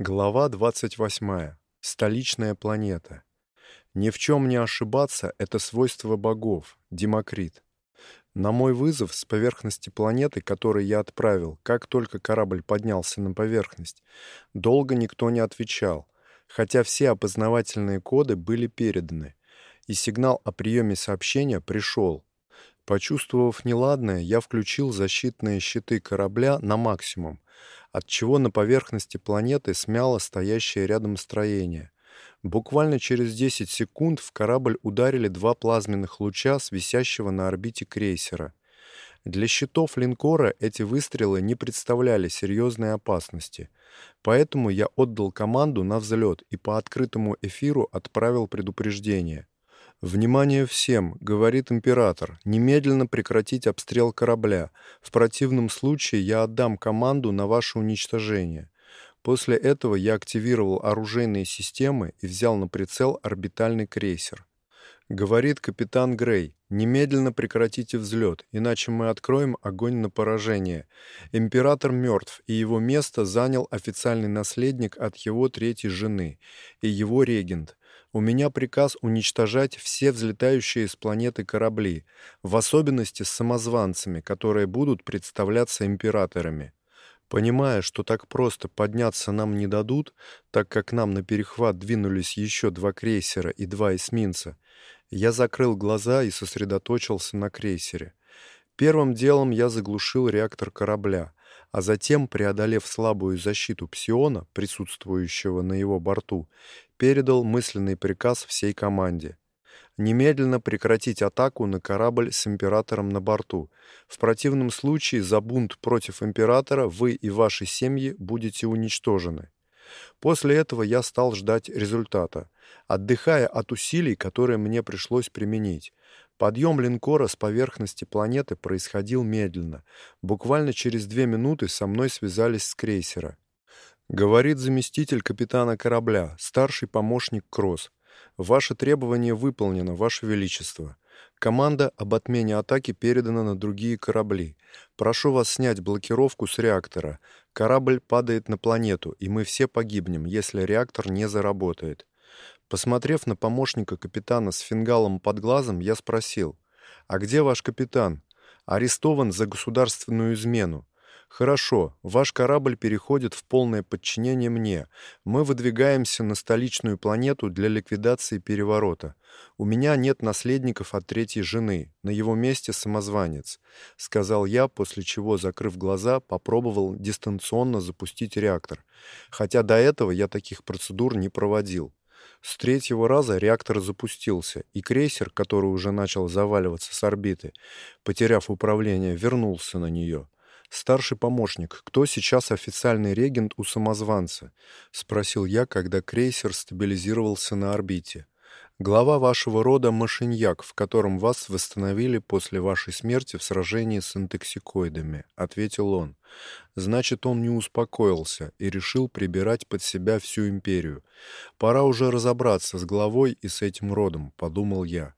Глава 28. Столичная планета. Ни в чем не ошибаться — это свойство богов. Демокрит. На мой вызов с поверхности планеты, который я отправил, как только корабль поднялся на поверхность, долго никто не отвечал, хотя все опознавательные коды были переданы, и сигнал о приеме сообщения пришел. Почувствовав неладное, я включил защитные щиты корабля на максимум, отчего на поверхности планеты смяло стоящее рядом строение. Буквально через 10 секунд в корабль ударили два плазменных луча с висящего на орбите крейсера. Для щитов линкора эти выстрелы не представляли серьезной опасности, поэтому я отдал команду на взлет и по открытому эфиру отправил предупреждение. «Внимание всем!» — говорит император. «Немедленно прекратить обстрел корабля. В противном случае я отдам команду на ваше уничтожение». После этого я активировал оружейные системы и взял на прицел орбитальный крейсер. Говорит капитан Грей, немедленно прекратите взлет, иначе мы откроем огонь на поражение. Император мертв, и его место занял официальный наследник от его третьей жены и его регент. У меня приказ уничтожать все взлетающие с планеты корабли, в особенности с самозванцами, которые будут представляться императорами. Понимая, что так просто подняться нам не дадут, так как нам на перехват двинулись еще два крейсера и два эсминца, я закрыл глаза и сосредоточился на крейсере. Первым делом я заглушил реактор корабля, а затем, преодолев слабую защиту псиона, присутствующего на его борту, передал мысленный приказ всей команде. Немедленно прекратить атаку на корабль с императором на борту. В противном случае за бунт против императора вы и ваши семьи будете уничтожены. После этого я стал ждать результата, отдыхая от усилий, которые мне пришлось применить. Подъем линкора с поверхности планеты происходил медленно. Буквально через две минуты со мной связались с крейсера. Говорит заместитель капитана корабля, старший помощник Кросс. Ваше требование выполнено, Ваше Величество. Команда об отмене атаки передана на другие корабли. Прошу вас снять блокировку с реактора. Корабль падает на планету, и мы все погибнем, если реактор не заработает. Посмотрев на помощника капитана с фингалом под глазом, я спросил: "А где ваш капитан? Арестован за государственную измену. Хорошо, ваш корабль переходит в полное подчинение мне. Мы выдвигаемся на столичную планету для ликвидации переворота. У меня нет наследников от третьей жены. На его месте самозванец, сказал я, после чего, закрыв глаза, попробовал дистанционно запустить реактор. Хотя до этого я таких процедур не проводил. С третьего раза реактор запустился, и крейсер, который уже начал заваливаться с орбиты, потеряв управление, вернулся на нее. Старший помощник, кто сейчас официальный регент у самозванца? спросил я, когда крейсер стабилизировался на орбите. Глава вашего рода Машиньяк, в котором вас восстановили после вашей смерти в сражении с интоксикоидами, ответил он. Значит, он не успокоился и решил прибирать под себя всю империю. Пора уже разобраться с главой и с этим родом, подумал я.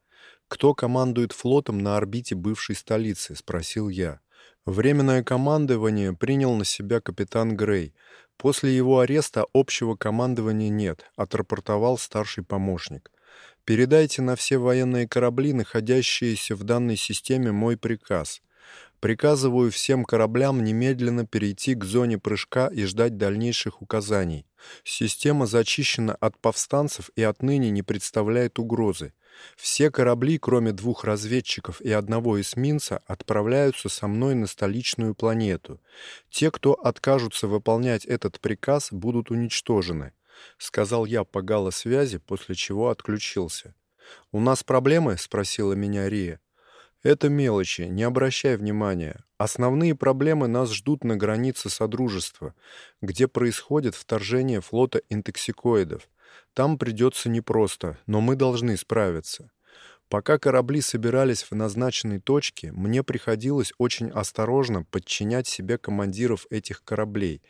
Кто командует флотом на орбите бывшей столицы, спросил я. Временное командование принял на себя капитан Грей. После его ареста общего командования нет, отрапортовал старший помощник. Передайте на все военные корабли, находящиеся в данной системе, мой приказ. Приказываю всем кораблям немедленно перейти к зоне прыжка и ждать дальнейших указаний. Система зачищена от повстанцев и отныне не представляет угрозы. Все корабли, кроме двух разведчиков и одного эсминца, отправляются со мной на столичную планету. Те, кто откажутся выполнять этот приказ, будут уничтожены, сказал я по галосвязи, после чего отключился. У нас проблемы, спросила меня Рия. Это мелочи, не обращай внимания. Основные проблемы нас ждут на границе содружества, где происходит вторжение флота интоксикоидов. Там придется непросто, но мы должны справиться. Пока корабли собирались в назначенной точке, мне приходилось очень осторожно подчинять себе командиров этих кораблей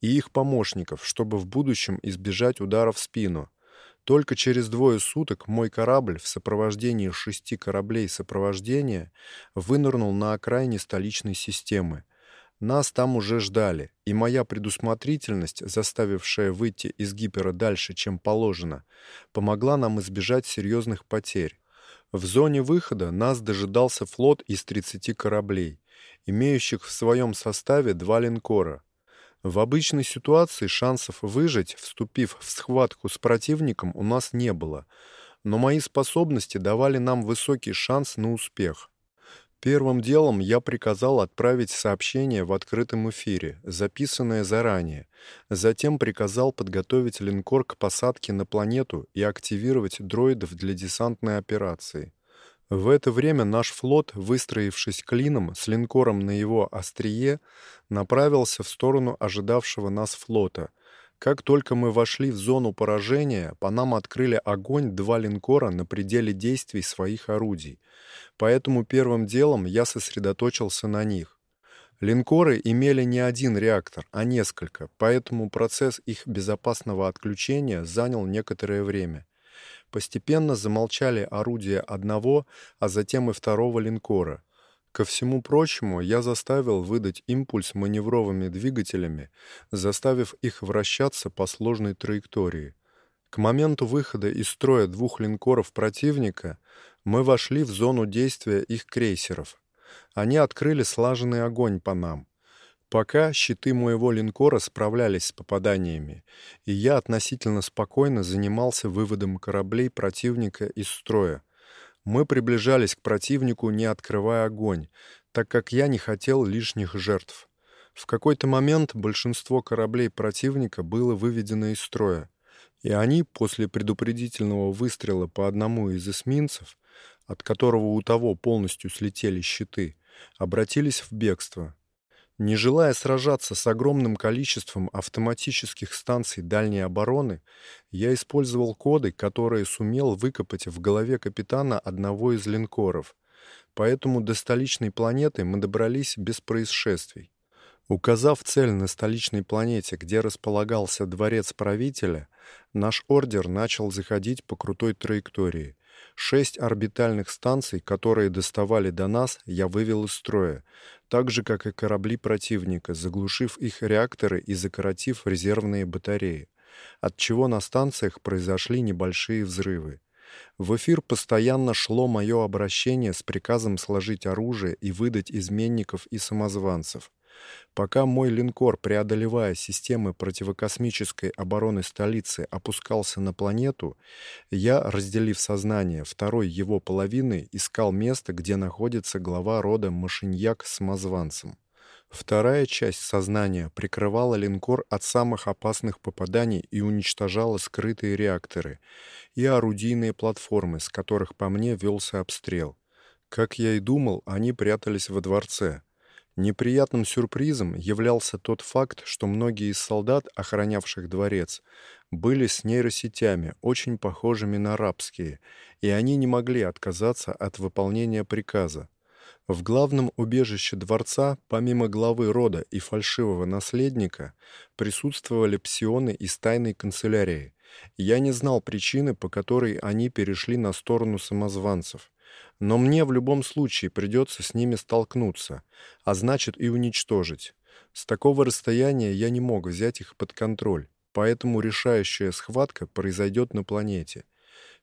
и их помощников, чтобы в будущем избежать ударов в спину. Только через двое суток мой корабль в сопровождении шести кораблей сопровождения вынырнул на окраине столичной системы. Нас там уже ждали, и моя предусмотрительность, заставившая выйти из гипера дальше, чем положено, помогла нам избежать серьезных потерь. В зоне выхода нас дожидался флот из 30 кораблей, имеющих в своем составе два линкора. В обычной ситуации шансов выжить, вступив в схватку с противником, у нас не было, но мои способности давали нам высокий шанс на успех. Первым делом я приказал отправить сообщение в открытом эфире, записанное заранее. Затем приказал подготовить линкор к посадке на планету и активировать дроидов для десантной операции. В это время наш флот, выстроившись клином с линкором на его острие, направился в сторону ожидавшего нас флота — как только мы вошли в зону поражения, по нам открыли огонь два линкора на пределе действий своих орудий. Поэтому первым делом я сосредоточился на них. Линкоры имели не один реактор, а несколько, поэтому процесс их безопасного отключения занял некоторое время. Постепенно замолчали орудия одного, а затем и второго линкора — Ко всему прочему, я заставил выдать импульс маневровыми двигателями, заставив их вращаться по сложной траектории. К моменту выхода из строя двух линкоров противника мы вошли в зону действия их крейсеров. Они открыли слаженный огонь по нам. Пока щиты моего линкора справлялись с попаданиями, и я относительно спокойно занимался выводом кораблей противника из строя, мы приближались к противнику, не открывая огонь, так как я не хотел лишних жертв. В какой-то момент большинство кораблей противника было выведено из строя, и они после предупредительного выстрела по одному из эсминцев, от которого у того полностью слетели щиты, обратились в бегство. Не желая сражаться с огромным количеством автоматических станций дальней обороны, я использовал коды, которые сумел выкопать в голове капитана одного из линкоров. Поэтому до столичной планеты мы добрались без происшествий. Указав цель на столичной планете, где располагался дворец правителя, наш ордер начал заходить по крутой траектории. Шесть орбитальных станций, которые доставали до нас, я вывел из строя, так же, как и корабли противника, заглушив их реакторы и закоротив резервные батареи, от чего на станциях произошли небольшие взрывы. В эфир постоянно шло мое обращение с приказом сложить оружие и выдать изменников и самозванцев. Пока мой линкор, преодолевая системы противокосмической обороны столицы, опускался на планету, я, разделив сознание второй его половины, искал место, где находится глава рода Машиньяк с самозванцем. Вторая часть сознания прикрывала линкор от самых опасных попаданий и уничтожала скрытые реакторы и орудийные платформы, с которых по мне велся обстрел. Как я и думал, они прятались во дворце — Неприятным сюрпризом являлся тот факт, что многие из солдат, охранявших дворец, были с нейросетями, очень похожими на арабские, и они не могли отказаться от выполнения приказа. В главном убежище дворца, помимо главы рода и фальшивого наследника, присутствовали псионы из тайной канцелярии. Я не знал причины, по которой они перешли на сторону самозванцев но мне в любом случае придется с ними столкнуться, а значит и уничтожить. С такого расстояния я не мог взять их под контроль, поэтому решающая схватка произойдет на планете.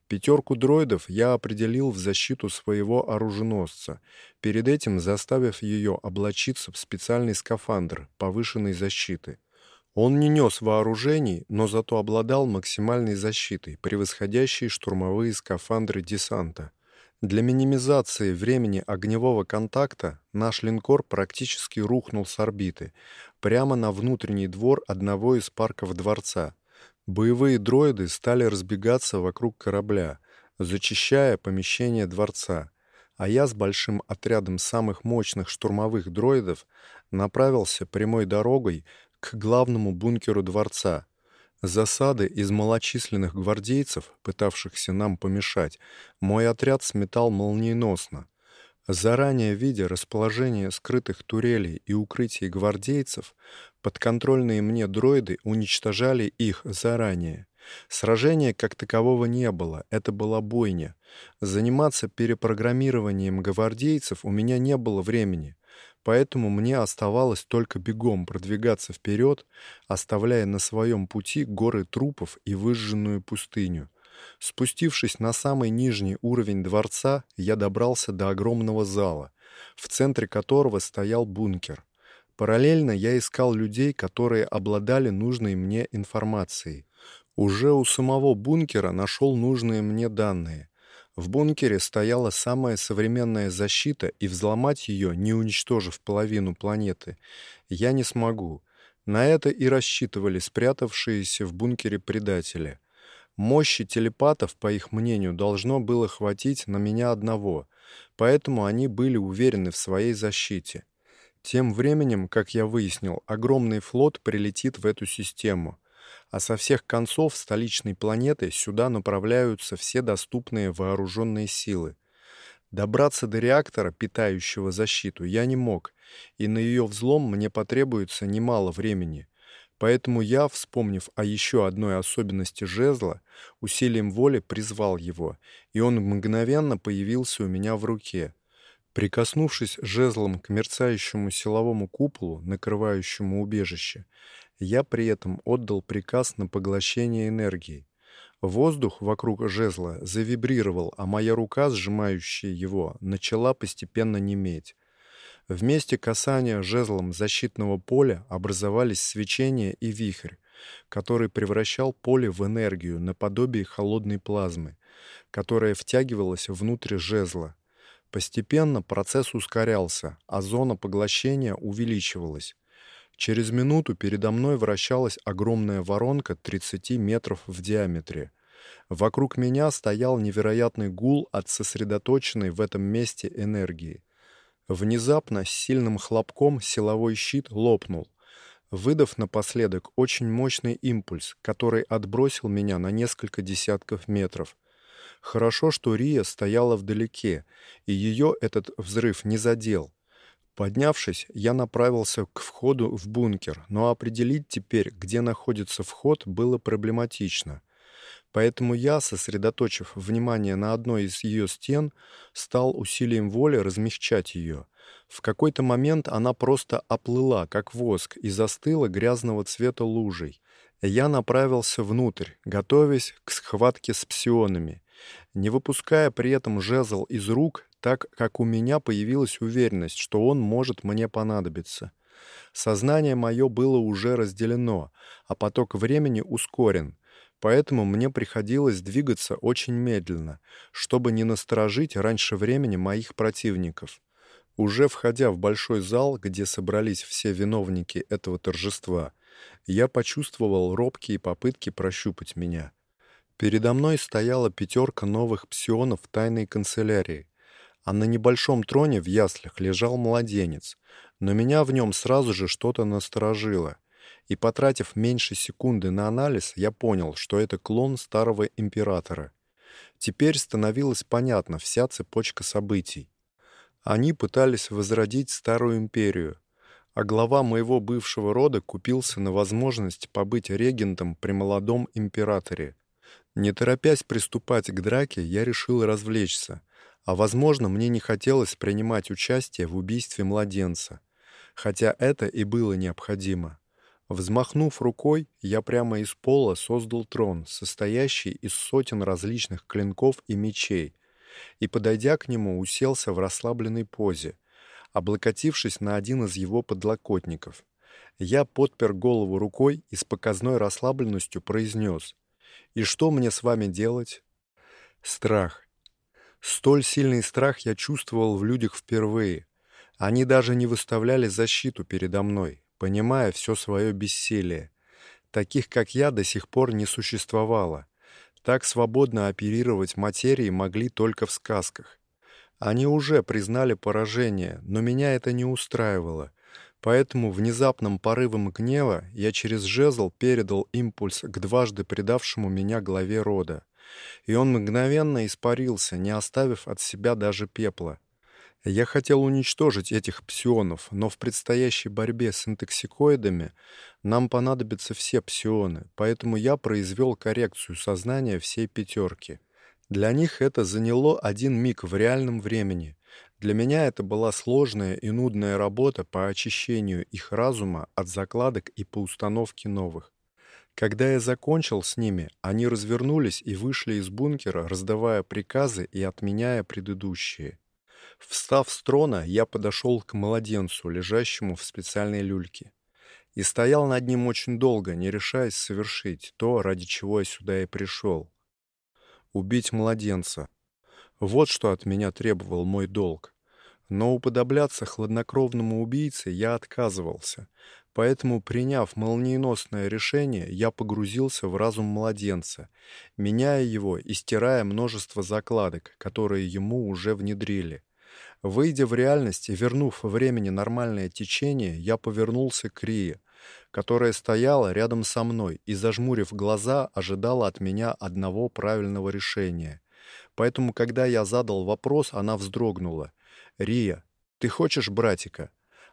Пятерку дроидов я определил в защиту своего оруженосца, перед этим заставив ее облачиться в специальный скафандр повышенной защиты. Он не нес вооружений, но зато обладал максимальной защитой, превосходящей штурмовые скафандры десанта. Для минимизации времени огневого контакта наш линкор практически рухнул с орбиты прямо на внутренний двор одного из парков дворца. Боевые дроиды стали разбегаться вокруг корабля, зачищая помещение дворца, а я с большим отрядом самых мощных штурмовых дроидов направился прямой дорогой к главному бункеру дворца, Засады из малочисленных гвардейцев, пытавшихся нам помешать, мой отряд сметал молниеносно. Заранее видя расположение скрытых турелей и укрытий гвардейцев, подконтрольные мне дроиды уничтожали их заранее. Сражения как такового не было, это была бойня. Заниматься перепрограммированием гвардейцев у меня не было времени. Поэтому мне оставалось только бегом продвигаться вперед, оставляя на своем пути горы трупов и выжженную пустыню. Спустившись на самый нижний уровень дворца, я добрался до огромного зала, в центре которого стоял бункер. Параллельно я искал людей, которые обладали нужной мне информацией. Уже у самого бункера нашел нужные мне данные. В бункере стояла самая современная защита, и взломать ее, не уничтожив половину планеты, я не смогу. На это и рассчитывали спрятавшиеся в бункере предатели. Мощи телепатов, по их мнению, должно было хватить на меня одного, поэтому они были уверены в своей защите. Тем временем, как я выяснил, огромный флот прилетит в эту систему, а со всех концов столичной планеты сюда направляются все доступные вооруженные силы. Добраться до реактора, питающего защиту, я не мог, и на ее взлом мне потребуется немало времени. Поэтому я, вспомнив о еще одной особенности жезла, усилием воли призвал его, и он мгновенно появился у меня в руке. Прикоснувшись жезлом к мерцающему силовому куполу, накрывающему убежище, я при этом отдал приказ на поглощение энергии. Воздух вокруг жезла завибрировал, а моя рука, сжимающая его, начала постепенно неметь. В месте касания жезлом защитного поля образовались свечение и вихрь, который превращал поле в энергию наподобие холодной плазмы, которая втягивалась внутрь жезла. Постепенно процесс ускорялся, а зона поглощения увеличивалась. Через минуту передо мной вращалась огромная воронка 30 метров в диаметре. Вокруг меня стоял невероятный гул от сосредоточенной в этом месте энергии. Внезапно с сильным хлопком силовой щит лопнул, выдав напоследок очень мощный импульс, который отбросил меня на несколько десятков метров. Хорошо, что Рия стояла вдалеке, и ее этот взрыв не задел. Поднявшись, я направился к входу в бункер, но определить теперь, где находится вход, было проблематично. Поэтому я, сосредоточив внимание на одной из ее стен, стал усилием воли размягчать ее. В какой-то момент она просто оплыла, как воск, и застыла грязного цвета лужей. Я направился внутрь, готовясь к схватке с псионами, не выпуская при этом жезл из рук, так как у меня появилась уверенность, что он может мне понадобиться. Сознание мое было уже разделено, а поток времени ускорен — Поэтому мне приходилось двигаться очень медленно, чтобы не насторожить раньше времени моих противников. Уже входя в большой зал, где собрались все виновники этого торжества, я почувствовал робкие попытки прощупать меня. Передо мной стояла пятерка новых псионов тайной канцелярии, а на небольшом троне в яслях лежал младенец, но меня в нем сразу же что-то насторожило и потратив меньше секунды на анализ, я понял, что это клон старого императора. Теперь становилась понятна вся цепочка событий. Они пытались возродить старую империю, а глава моего бывшего рода купился на возможность побыть регентом при молодом императоре. Не торопясь приступать к драке, я решил развлечься, а возможно, мне не хотелось принимать участие в убийстве младенца, хотя это и было необходимо. Взмахнув рукой, я прямо из пола создал трон, состоящий из сотен различных клинков и мечей, и, подойдя к нему, уселся в расслабленной позе, облокотившись на один из его подлокотников. Я подпер голову рукой и с показной расслабленностью произнес. «И что мне с вами делать?» Страх. Столь сильный страх я чувствовал в людях впервые. Они даже не выставляли защиту передо мной, понимая все свое бессилие. Таких, как я, до сих пор не существовало. Так свободно оперировать материей могли только в сказках. Они уже признали поражение, но меня это не устраивало. Поэтому внезапным порывом гнева я через жезл передал импульс к дважды предавшему меня главе рода. И он мгновенно испарился, не оставив от себя даже пепла. Я хотел уничтожить этих псионов, но в предстоящей борьбе с интоксикоидами нам понадобятся все псионы, поэтому я произвел коррекцию сознания всей пятерки. Для них это заняло один миг в реальном времени. Для меня это была сложная и нудная работа по очищению их разума от закладок и по установке новых. Когда я закончил с ними, они развернулись и вышли из бункера, раздавая приказы и отменяя предыдущие. Встав с трона, я подошел к младенцу, лежащему в специальной люльке, и стоял над ним очень долго, не решаясь совершить то, ради чего я сюда и пришел. Убить младенца. Вот что от меня требовал мой долг. Но уподобляться хладнокровному убийце я отказывался, поэтому, приняв молниеносное решение, я погрузился в разум младенца, меняя его и стирая множество закладок, которые ему уже внедрили. Выйдя в реальность и вернув времени нормальное течение, я повернулся к Рие, которая стояла рядом со мной и, зажмурив глаза, ожидала от меня одного правильного решения. Поэтому, когда я задал вопрос, она вздрогнула. «Рия, ты хочешь братика?»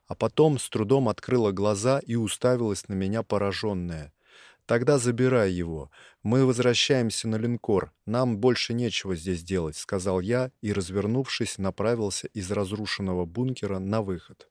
А потом с трудом открыла глаза и уставилась на меня пораженная. «Тогда забирай его. Мы возвращаемся на линкор. Нам больше нечего здесь делать», — сказал я и, развернувшись, направился из разрушенного бункера на выход.